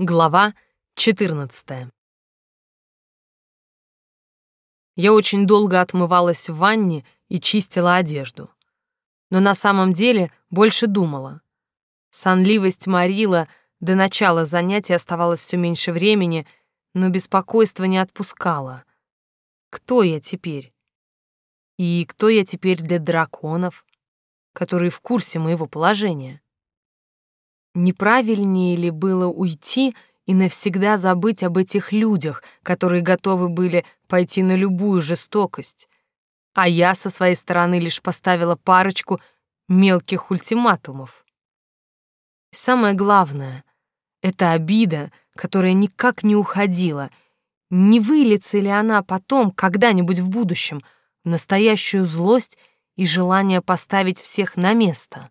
Глава 14. Я очень долго отмывалась в ванне и чистила одежду. Но на самом деле больше думала. Сонливость морила, до начала занятий оставалось все меньше времени, но беспокойство не отпускало. Кто я теперь? И кто я теперь для драконов, которые в курсе моего положения? Неправильнее ли было уйти и навсегда забыть об этих людях, которые готовы были пойти на любую жестокость? А я со своей стороны лишь поставила парочку мелких ультиматумов. И самое главное — это обида, которая никак не уходила. Не выльется ли она потом, когда-нибудь в будущем, в настоящую злость и желание поставить всех на место?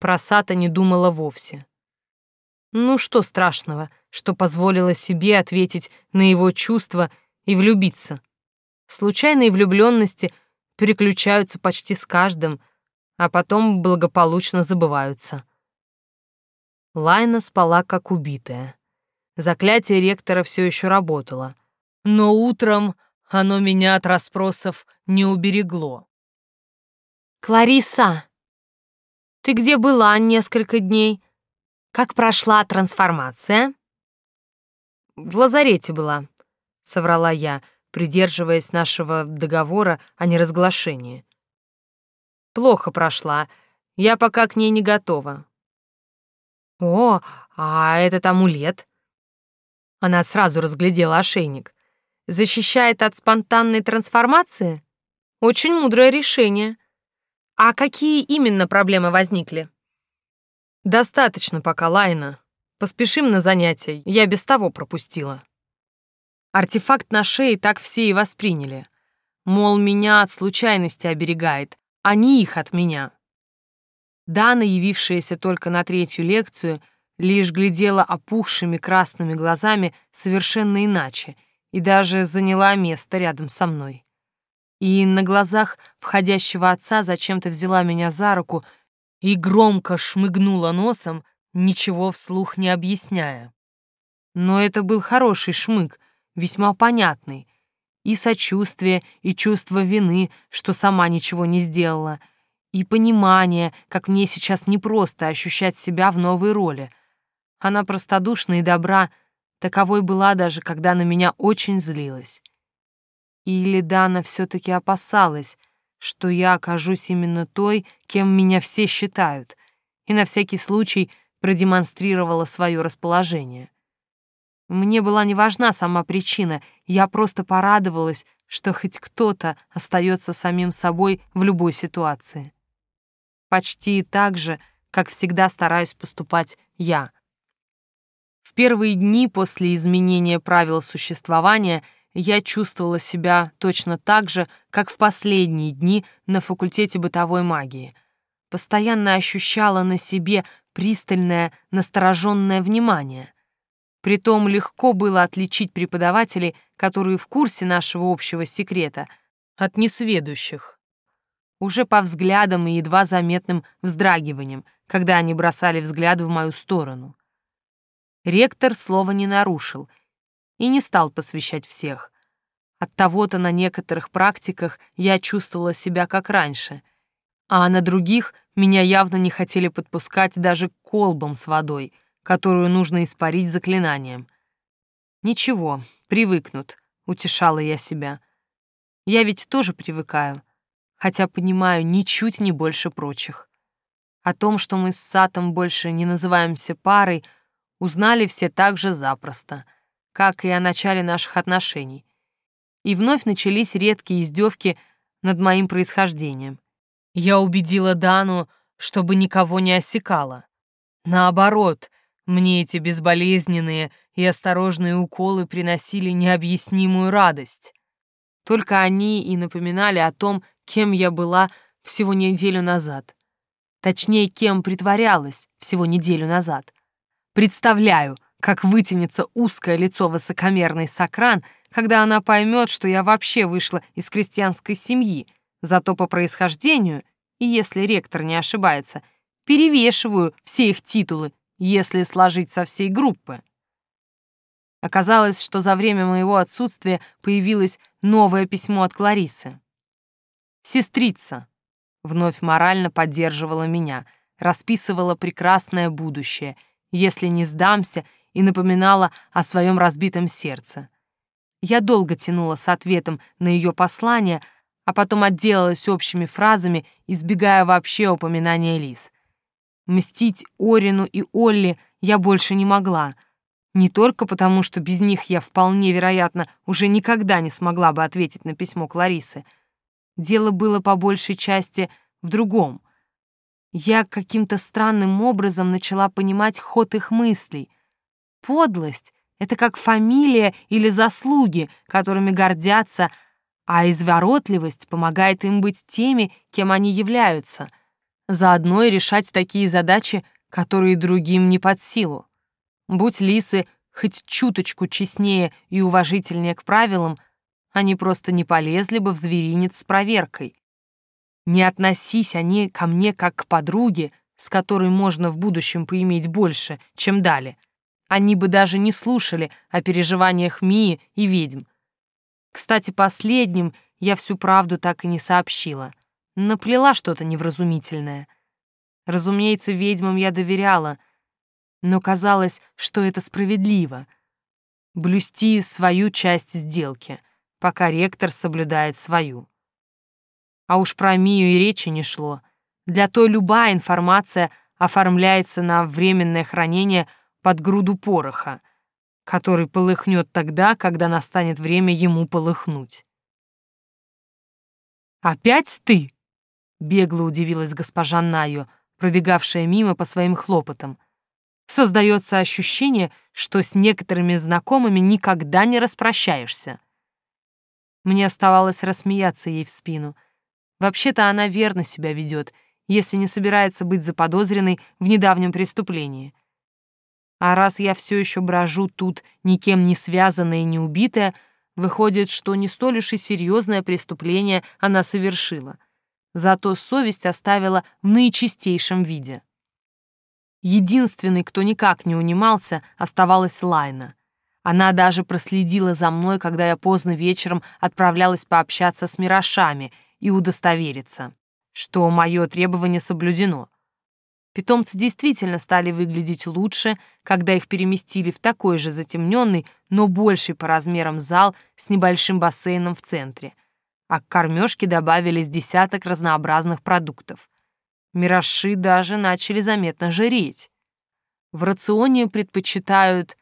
Про Сата не думала вовсе. Ну что страшного, что позволила себе ответить на его чувства и влюбиться. Случайные влюбленности переключаются почти с каждым, а потом благополучно забываются. Лайна спала как убитая. Заклятие ректора все еще работало. Но утром оно меня от расспросов не уберегло. «Клариса!» Ты где была несколько дней? Как прошла трансформация?» «В лазарете была», — соврала я, придерживаясь нашего договора о неразглашении. «Плохо прошла. Я пока к ней не готова». «О, а этот амулет?» Она сразу разглядела ошейник. «Защищает от спонтанной трансформации? Очень мудрое решение. А какие именно проблемы возникли? Достаточно пока, Лайна. Поспешим на занятия, я без того пропустила. Артефакт на шее так все и восприняли. Мол, меня от случайности оберегает, а не их от меня. Дана, явившаяся только на третью лекцию, лишь глядела опухшими красными глазами совершенно иначе и даже заняла место рядом со мной и на глазах входящего отца зачем-то взяла меня за руку и громко шмыгнула носом, ничего вслух не объясняя. Но это был хороший шмыг, весьма понятный. И сочувствие, и чувство вины, что сама ничего не сделала, и понимание, как мне сейчас непросто ощущать себя в новой роли. Она простодушна и добра, таковой была даже, когда на меня очень злилась. Или Дана все-таки опасалась, что я окажусь именно той, кем меня все считают, и на всякий случай продемонстрировала свое расположение. Мне была не важна сама причина, я просто порадовалась, что хоть кто-то остается самим собой в любой ситуации. Почти так же, как всегда стараюсь поступать я. В первые дни после изменения правил существования — я чувствовала себя точно так же, как в последние дни на факультете бытовой магии. Постоянно ощущала на себе пристальное, настороженное внимание. Притом легко было отличить преподавателей, которые в курсе нашего общего секрета, от несведущих. Уже по взглядам и едва заметным вздрагиванием, когда они бросали взгляд в мою сторону. Ректор слова не нарушил — и не стал посвящать всех. От того-то на некоторых практиках я чувствовала себя как раньше, а на других меня явно не хотели подпускать даже к колбам с водой, которую нужно испарить заклинанием. «Ничего, привыкнут», — утешала я себя. «Я ведь тоже привыкаю, хотя понимаю ничуть не больше прочих. О том, что мы с Сатом больше не называемся парой, узнали все так же запросто — как и о начале наших отношений. И вновь начались редкие издевки над моим происхождением. Я убедила Дану, чтобы никого не осекала. Наоборот, мне эти безболезненные и осторожные уколы приносили необъяснимую радость. Только они и напоминали о том, кем я была всего неделю назад. Точнее, кем притворялась всего неделю назад. Представляю, как вытянется узкое лицо высокомерной Сокран, когда она поймет, что я вообще вышла из крестьянской семьи, зато по происхождению, и если ректор не ошибается, перевешиваю все их титулы если сложить со всей группы. Оказалось, что за время моего отсутствия появилось новое письмо от Кларисы. «Сестрица», — вновь морально поддерживала меня, расписывала прекрасное будущее, если не сдамся, и напоминала о своем разбитом сердце. Я долго тянула с ответом на ее послание, а потом отделалась общими фразами, избегая вообще упоминания Лис. Мстить Орину и Олли я больше не могла — не только потому, что без них я вполне вероятно уже никогда не смогла бы ответить на письмо Кларисы. Дело было по большей части в другом. Я каким-то странным образом начала понимать ход их мыслей. Подлость — это как фамилия или заслуги, которыми гордятся, а изворотливость помогает им быть теми, кем они являются, заодно и решать такие задачи, которые другим не под силу. Будь лисы хоть чуточку честнее и уважительнее к правилам, они просто не полезли бы в зверинец с проверкой. Не относись они ко мне как к подруге, с которой можно в будущем поиметь больше, чем дали. Они бы даже не слушали о переживаниях Мии и ведьм. Кстати, последним я всю правду так и не сообщила. Наплела что-то невразумительное. Разумеется, ведьмам я доверяла — но казалось, что это справедливо. Блюсти свою часть сделки, пока ректор соблюдает свою. А уж про Мию и речи не шло. Для той любая информация оформляется на временное хранение под груду пороха, который полыхнет тогда, когда настанет время ему полыхнуть. «Опять ты?» — бегло удивилась госпожа Найо, пробегавшая мимо по своим хлопотам — Создается ощущение, что с некоторыми знакомыми никогда не распрощаешься. Мне оставалось рассмеяться ей в спину. Вообще-то она верно себя ведет, если не собирается быть заподозренной в недавнем преступлении. А раз я все еще брожу тут, никем не связанная и не убитая, выходит, что не столь уж и серьезное преступление она совершила. Зато совесть оставила в наичистейшем виде. Единственной, кто никак не унимался, оставалась Лайна. Она даже проследила за мной, когда я поздно вечером отправлялась пообщаться с мирошами и удостовериться, что мое требование соблюдено. Питомцы действительно стали выглядеть лучше, когда их переместили в такой же затемненный, но больший по размерам зал с небольшим бассейном в центре, а к кормежке добавились десяток разнообразных продуктов. Мираши даже начали заметно жиреть. В рационе предпочитают...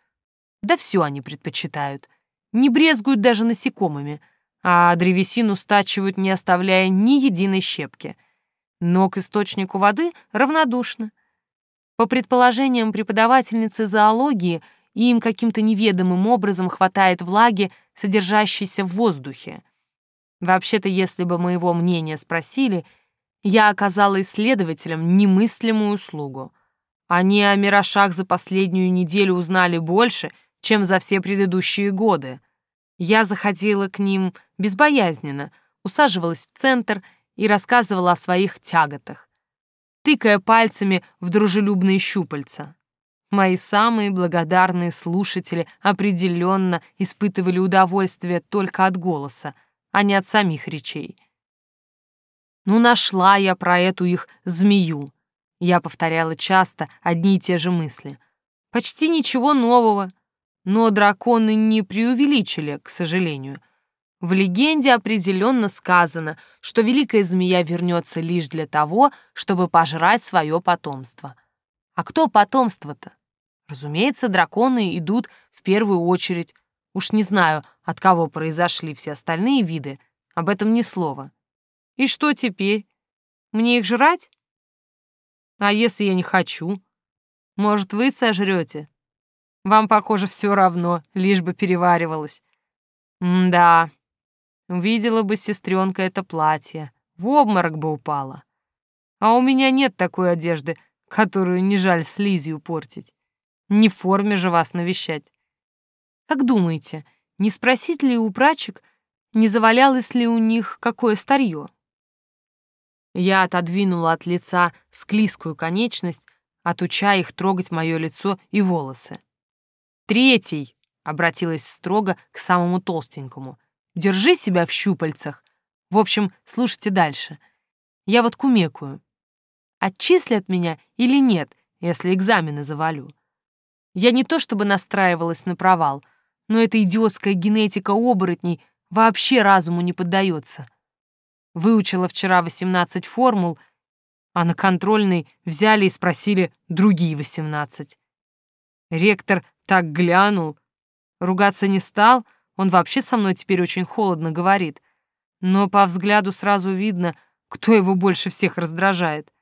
Да все они предпочитают. Не брезгуют даже насекомыми, а древесину стачивают, не оставляя ни единой щепки. Но к источнику воды равнодушны. По предположениям преподавательницы зоологии, им каким-то неведомым образом хватает влаги, содержащейся в воздухе. Вообще-то, если бы моего мнения спросили — я оказала исследователям немыслимую услугу. Они о мирошах за последнюю неделю узнали больше, чем за все предыдущие годы. Я заходила к ним безбоязненно, усаживалась в центр и рассказывала о своих тяготах, тыкая пальцами в дружелюбные щупальца. Мои самые благодарные слушатели определенно испытывали удовольствие только от голоса, а не от самих речей. Ну, нашла я про эту их змею. Я повторяла часто одни и те же мысли. Почти ничего нового. Но драконы не преувеличили, к сожалению. В легенде определенно сказано, что великая змея вернется лишь для того, чтобы пожрать свое потомство. А кто потомство-то? Разумеется, драконы идут в первую очередь. Уж не знаю, от кого произошли все остальные виды, об этом ни слова. И что теперь? Мне их жрать? А если я не хочу? Может, вы сожрете? Вам, похоже, все равно, лишь бы переваривалось. М-да. Увидела бы сестренка это платье, в обморок бы упала. А у меня нет такой одежды, которую не жаль слизью портить. Не в форме же вас навещать. Как думаете, не спросить ли у прачек, не завалялось ли у них какое старье? Я отодвинула от лица склизкую конечность, отучая их трогать мое лицо и волосы. «Третий!» — обратилась строго к самому толстенькому. «Держи себя в щупальцах. В общем, слушайте дальше. Я вот кумекую. Отчислят меня или нет, если экзамены завалю? Я не то чтобы настраивалась на провал, но эта идиотская генетика оборотней вообще разуму не поддается. Выучила вчера 18 формул, а на контрольной взяли и спросили другие 18. Ректор так глянул, ругаться не стал, он вообще со мной теперь очень холодно говорит, но по взгляду сразу видно, кто его больше всех раздражает.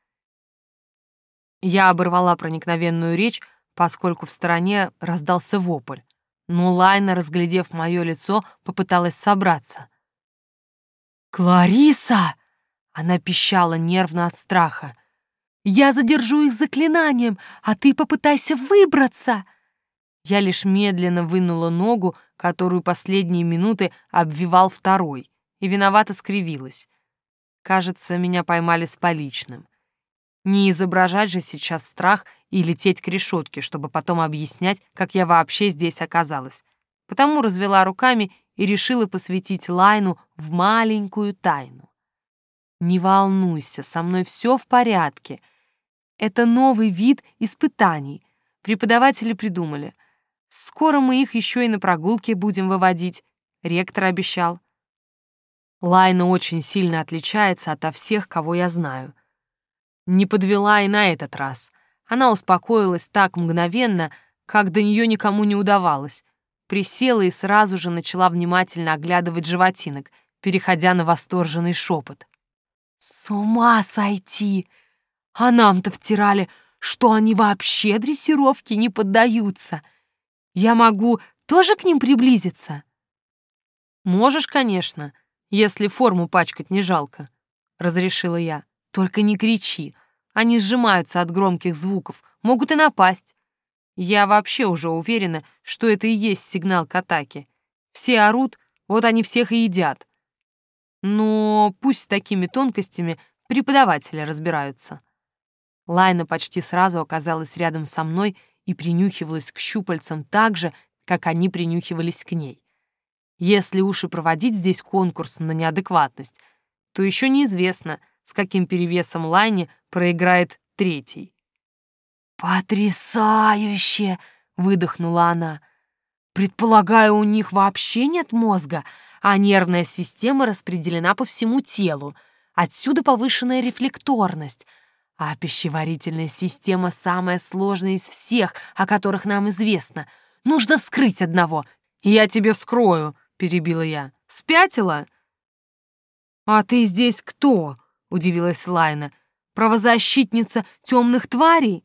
Я оборвала проникновенную речь, поскольку в стороне раздался вопль. Но Лайна, разглядев мое лицо, попыталась собраться. «Клариса!» — она пищала нервно от страха. «Я задержу их заклинанием, а ты попытайся выбраться!» Я лишь медленно вынула ногу, которую последние минуты обвивал второй, и виновато скривилась. Кажется, меня поймали с поличным. Не изображать же сейчас страх и лететь к решетке, чтобы потом объяснять, как я вообще здесь оказалась. Потому развела руками и решила посвятить Лайну в маленькую тайну. «Не волнуйся, со мной все в порядке. Это новый вид испытаний. Преподаватели придумали. Скоро мы их еще и на прогулке будем выводить», — ректор обещал. Лайна очень сильно отличается ото всех, кого я знаю. Не подвела и на этот раз. Она успокоилась так мгновенно, как до нее никому не удавалось. Присела и сразу же начала внимательно оглядывать животинок, переходя на восторженный шепот. «С ума сойти! А нам-то втирали, что они вообще дрессировке не поддаются. Я могу тоже к ним приблизиться?» «Можешь, конечно, если форму пачкать не жалко», — разрешила я. Только не кричи. Они сжимаются от громких звуков, могут и напасть. Я вообще уже уверена, что это и есть сигнал к атаке. Все орут, вот они всех и едят. Но пусть с такими тонкостями преподаватели разбираются. Лайна почти сразу оказалась рядом со мной и принюхивалась к щупальцам так же, как они принюхивались к ней. Если уж и проводить здесь конкурс на неадекватность, то еще неизвестно — с каким перевесом Лайни проиграет третий. «Потрясающе!» — выдохнула она. «Предполагаю, у них вообще нет мозга, а нервная система распределена по всему телу. Отсюда повышенная рефлекторность. А пищеварительная система самая сложная из всех, о которых нам известно. Нужно вскрыть одного. «Я тебе вскрою», — перебила я. «Спятила?» «А ты здесь кто?» — удивилась Лайна. «Правозащитница темных тварей?»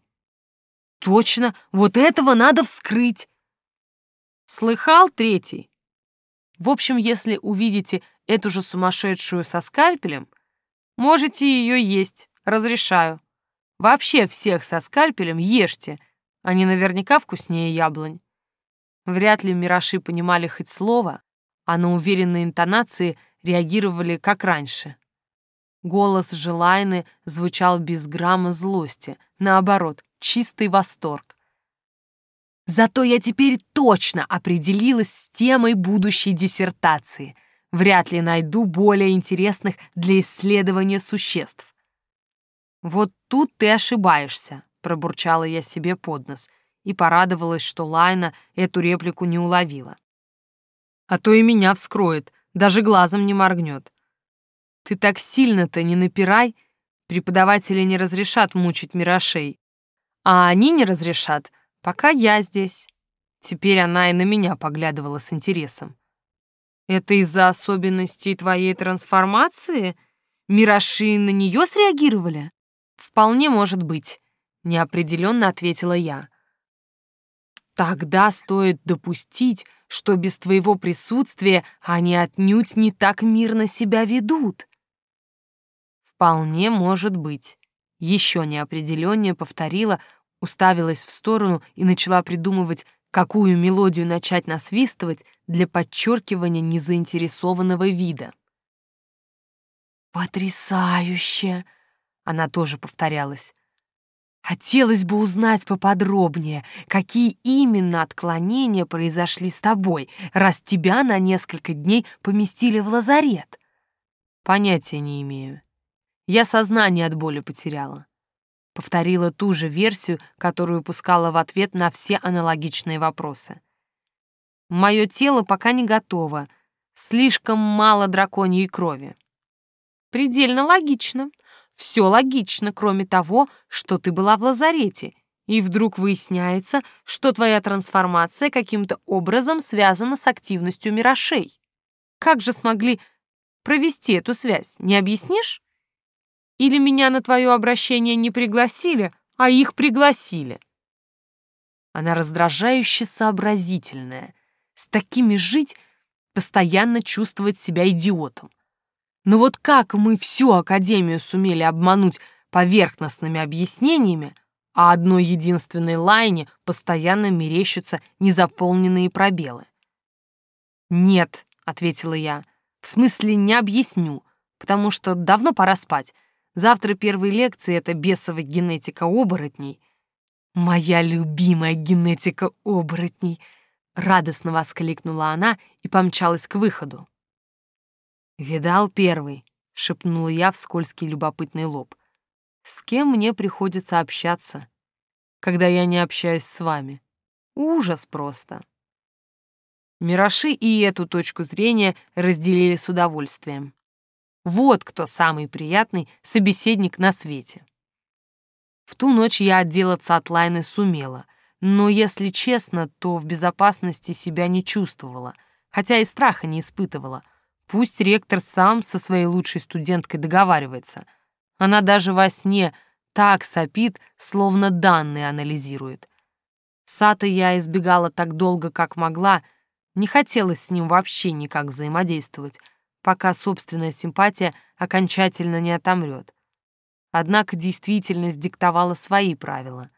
«Точно, вот этого надо вскрыть!» «Слыхал третий?» «В общем, если увидите эту же сумасшедшую со скальпелем, можете ее есть, разрешаю. Вообще всех со скальпелем ешьте, они наверняка вкуснее яблонь». Вряд ли мираши понимали хоть слово, а на уверенные интонации реагировали как раньше. Голос Желайны звучал без грамма злости, наоборот, чистый восторг. Зато я теперь точно определилась с темой будущей диссертации. Вряд ли найду более интересных для исследования существ. Вот тут ты ошибаешься, пробурчала я себе под нос и порадовалась, что Лайна эту реплику не уловила. А то и меня вскроет, даже глазом не моргнет. Ты так сильно-то не напирай, преподаватели не разрешат мучить мирошей. А они не разрешат, пока я здесь. Теперь она и на меня поглядывала с интересом. Это из-за особенностей твоей трансформации? Мироши на нее среагировали? Вполне может быть, неопределенно ответила я. Тогда стоит допустить, что без твоего присутствия они отнюдь не так мирно себя ведут. «Вполне может быть». Еще неопределеннее повторила, уставилась в сторону и начала придумывать, какую мелодию начать насвистывать для подчеркивания незаинтересованного вида. «Потрясающе!» — она тоже повторялась. Хотелось бы узнать поподробнее, какие именно отклонения произошли с тобой, раз тебя на несколько дней поместили в лазарет. Понятия не имею. Я сознание от боли потеряла. Повторила ту же версию, которую пускала в ответ на все аналогичные вопросы. Мое тело пока не готово, слишком мало драконьей крови. Предельно логично. Все логично, кроме того, что ты была в лазарете, и вдруг выясняется, что твоя трансформация каким-то образом связана с активностью мирошей. Как же смогли провести эту связь, не объяснишь? Или меня на твое обращение не пригласили, а их пригласили? Она раздражающе сообразительная. С такими жить, постоянно чувствовать себя идиотом. Но вот как мы всю Академию сумели обмануть поверхностными объяснениями, а одной единственной лайне постоянно мерещатся незаполненные пробелы? «Нет», — ответила я, — «в смысле не объясню, потому что давно пора спать. Завтра первые лекции — это бесовая генетика оборотней». «Моя любимая генетика оборотней!» — радостно воскликнула она и помчалась к выходу. «Видал первый», — шепнула я в скользкий любопытный лоб. «С кем мне приходится общаться, когда я не общаюсь с вами? Ужас просто». Мираши и эту точку зрения разделили с удовольствием. Вот кто самый приятный собеседник на свете. В ту ночь я отделаться от Лайны сумела, но, если честно, то в безопасности себя не чувствовала, хотя и страха не испытывала, Пусть ректор сам со своей лучшей студенткой договаривается. Она даже во сне так сопит, словно данные анализирует. Сата я избегала так долго, как могла, не хотелось с ним вообще никак взаимодействовать, пока собственная симпатия окончательно не отомрет. Однако действительность диктовала свои правила.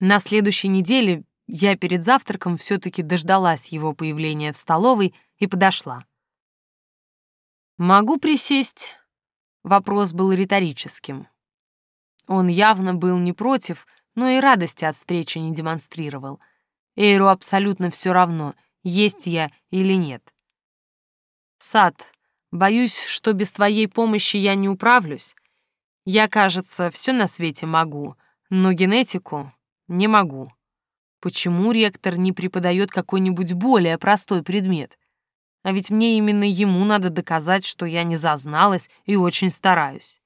На следующей неделе я перед завтраком все-таки дождалась его появления в столовой и подошла. «Могу присесть?» Вопрос был риторическим. Он явно был не против, но и радости от встречи не демонстрировал. Эйру абсолютно все равно, есть я или нет. «Сад, боюсь, что без твоей помощи я не управлюсь. Я, кажется, все на свете могу, но генетику не могу. Почему ректор не преподает какой-нибудь более простой предмет? А ведь мне именно ему надо доказать, что я не зазналась и очень стараюсь.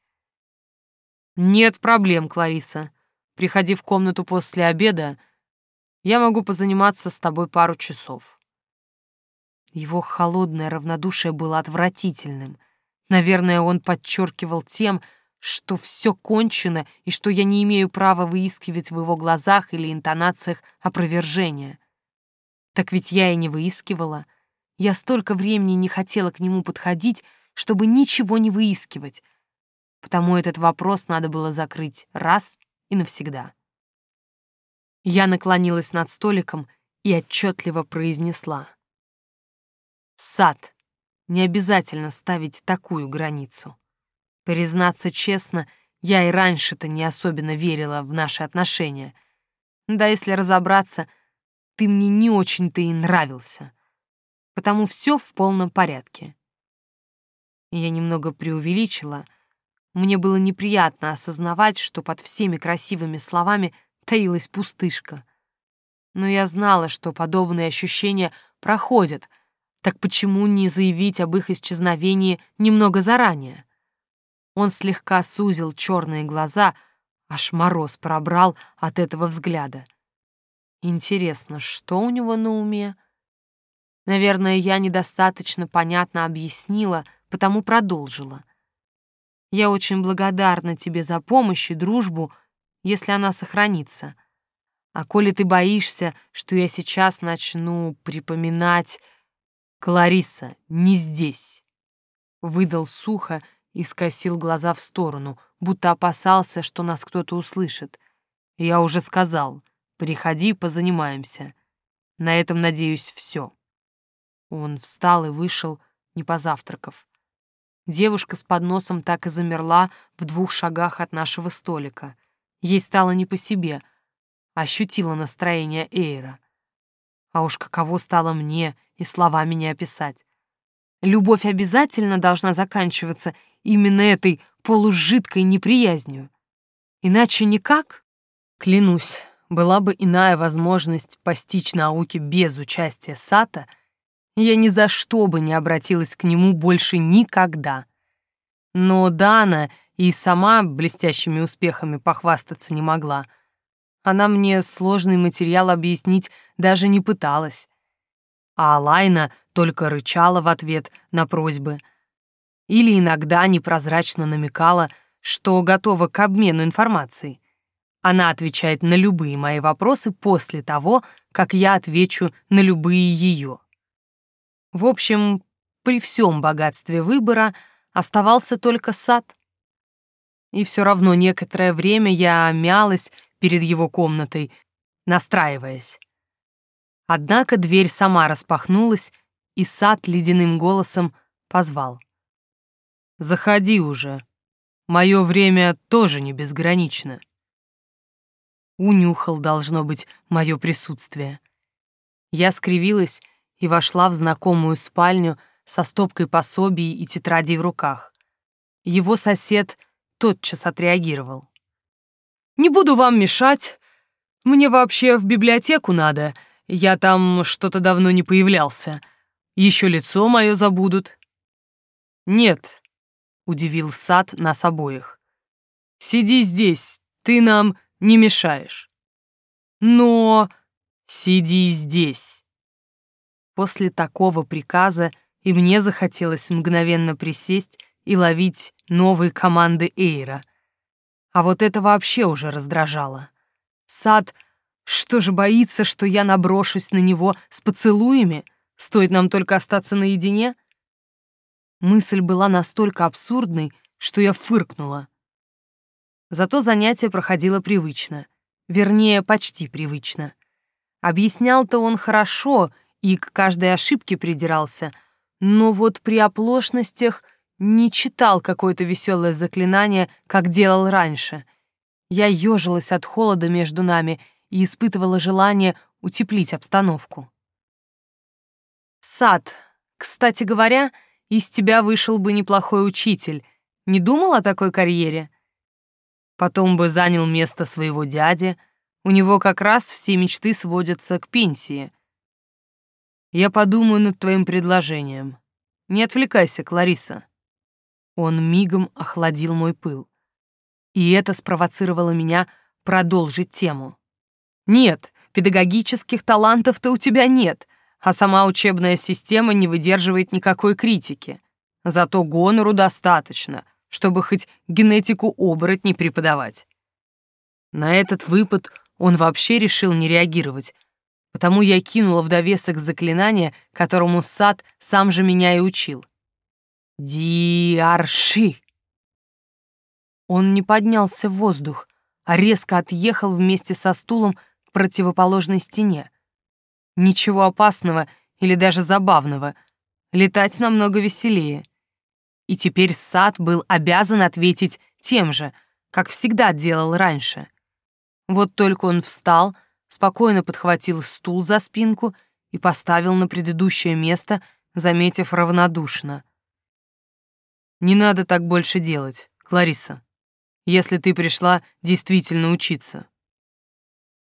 Нет проблем, Клариса. Приходи в комнату после обеда. Я могу позаниматься с тобой пару часов. Его холодное равнодушие было отвратительным. Наверное, он подчеркивал тем, что все кончено и что я не имею права выискивать в его глазах или интонациях опровержения. Так ведь я и не выискивала. Я столько времени не хотела к нему подходить, чтобы ничего не выискивать, потому этот вопрос надо было закрыть раз и навсегда. Я наклонилась над столиком и отчетливо произнесла. «Сад, не обязательно ставить такую границу. Признаться честно, я и раньше-то не особенно верила в наши отношения. Да если разобраться, ты мне не очень-то и нравился потому все в полном порядке. Я немного преувеличила. Мне было неприятно осознавать, что под всеми красивыми словами таилась пустышка. Но я знала, что подобные ощущения проходят, так почему не заявить об их исчезновении немного заранее? Он слегка сузил черные глаза, аж мороз пробрал от этого взгляда. Интересно, что у него на уме? Наверное, я недостаточно понятно объяснила, потому продолжила. Я очень благодарна тебе за помощь и дружбу, если она сохранится. А коли ты боишься, что я сейчас начну припоминать... Клариса, не здесь. Выдал сухо и скосил глаза в сторону, будто опасался, что нас кто-то услышит. Я уже сказал, приходи, позанимаемся. На этом, надеюсь, все. Он встал и вышел, не позавтракав. Девушка с подносом так и замерла в двух шагах от нашего столика. Ей стало не по себе, ощутила настроение Эйра. А уж каково стало мне и словами не описать. Любовь обязательно должна заканчиваться именно этой полужидкой неприязнью. Иначе никак. Клянусь, была бы иная возможность постичь науки без участия Сата, я ни за что бы не обратилась к нему больше никогда. Но Дана и сама блестящими успехами похвастаться не могла. Она мне сложный материал объяснить даже не пыталась. А Алайна только рычала в ответ на просьбы. Или иногда непрозрачно намекала, что готова к обмену информацией. Она отвечает на любые мои вопросы после того, как я отвечу на любые ее. В общем, при всем богатстве выбора оставался только сад. И все равно некоторое время я мялась перед его комнатой, настраиваясь. Однако дверь сама распахнулась, и сад ледяным голосом позвал. «Заходи уже. Мое время тоже не безгранично». Унюхал, должно быть, мое присутствие. Я скривилась и вошла в знакомую спальню со стопкой пособий и тетрадей в руках. Его сосед тотчас отреагировал. «Не буду вам мешать. Мне вообще в библиотеку надо. Я там что-то давно не появлялся. Еще лицо мое забудут». «Нет», — удивил сад нас обоих. «Сиди здесь, ты нам не мешаешь». «Но...» «Сиди здесь». После такого приказа и мне захотелось мгновенно присесть и ловить новые команды Эйра. А вот это вообще уже раздражало. Сад что же боится, что я наброшусь на него с поцелуями? Стоит нам только остаться наедине? Мысль была настолько абсурдной, что я фыркнула. Зато занятие проходило привычно. Вернее, почти привычно. Объяснял-то он хорошо и к каждой ошибке придирался, но вот при оплошностях не читал какое-то веселое заклинание, как делал раньше. Я ежилась от холода между нами — и испытывала желание утеплить обстановку. «Сад, кстати говоря, из тебя вышел бы неплохой учитель. Не думал о такой карьере? Потом бы занял место своего дяди. У него как раз все мечты сводятся к пенсии. Я подумаю над твоим предложением. Не отвлекайся, Клариса». Он мигом охладил мой пыл. И это спровоцировало меня продолжить тему. Нет, педагогических талантов-то у тебя нет, а сама учебная система не выдерживает никакой критики. Зато гонору достаточно, чтобы хоть генетику оборотней преподавать. На этот выпад он вообще решил не реагировать, потому я кинула в довесок заклинание, которому сад сам же меня и учил. Диарши. Он не поднялся в воздух, а резко отъехал вместе со стулом противоположной стене. Ничего опасного или даже забавного. Летать намного веселее. И теперь сад был обязан ответить тем же, как всегда делал раньше. Вот только он встал, спокойно подхватил стул за спинку и поставил на предыдущее место, заметив равнодушно. «Не надо так больше делать, Клариса, если ты пришла действительно учиться.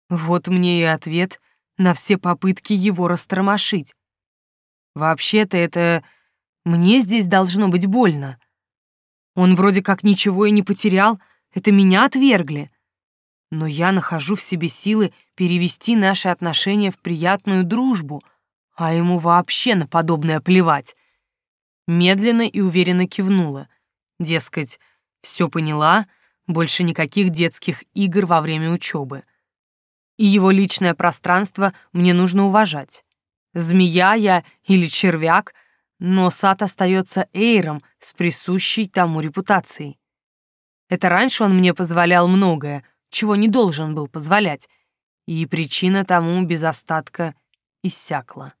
Вот мне и ответ на все попытки его растормошить. Вообще-то это мне здесь должно быть больно. Он вроде как ничего и не потерял, это меня отвергли. Но я нахожу в себе силы перевести наши отношения в приятную дружбу, а ему вообще на подобное плевать. Медленно и уверенно кивнула. Дескать, все поняла, больше никаких детских игр во время учебы и его личное пространство мне нужно уважать. Змея я или червяк, но сад остается эйром с присущей тому репутацией. Это раньше он мне позволял многое, чего не должен был позволять, и причина тому без остатка иссякла.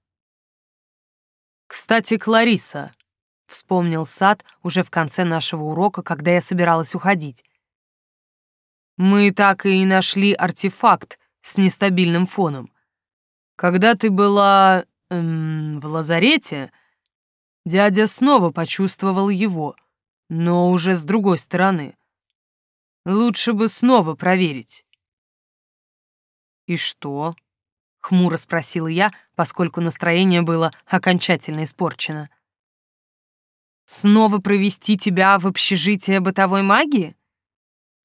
«Кстати, Клариса», — вспомнил сад уже в конце нашего урока, когда я собиралась уходить. Мы так и нашли артефакт с нестабильным фоном. Когда ты была эм, в лазарете, дядя снова почувствовал его, но уже с другой стороны. Лучше бы снова проверить. «И что?» — хмуро спросила я, поскольку настроение было окончательно испорчено. «Снова провести тебя в общежитие бытовой магии?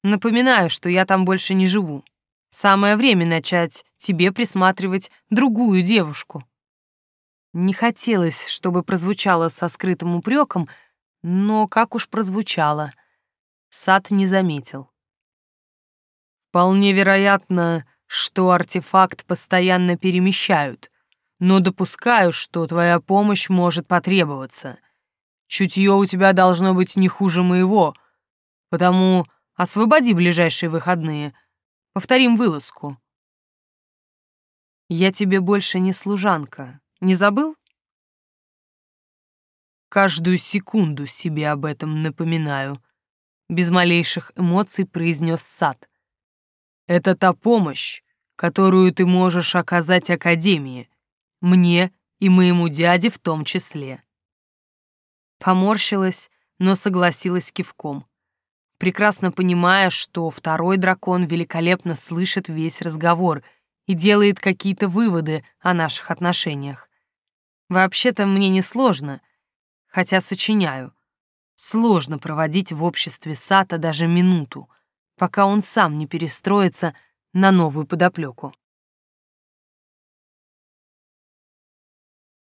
Напоминаю, что я там больше не живу. Самое время начать тебе присматривать другую девушку». Не хотелось, чтобы прозвучало со скрытым упреком, но как уж прозвучало. Сад не заметил. Вполне вероятно, что артефакт постоянно перемещают, но допускаю, что твоя помощь может потребоваться. Чутье у тебя должно быть не хуже моего, потому освободи ближайшие выходные. Повторим вылазку. Я тебе больше не служанка. Не забыл? Каждую секунду себе об этом напоминаю. Без малейших эмоций произнес Сад. Это та помощь, которую ты можешь оказать Академии, мне и моему дяде в том числе. Поморщилась, но согласилась кивком, прекрасно понимая, что второй дракон великолепно слышит весь разговор и делает какие-то выводы о наших отношениях. Вообще-то мне не сложно, хотя сочиняю. Сложно проводить в обществе Сата даже минуту, пока он сам не перестроится на новую подоплеку.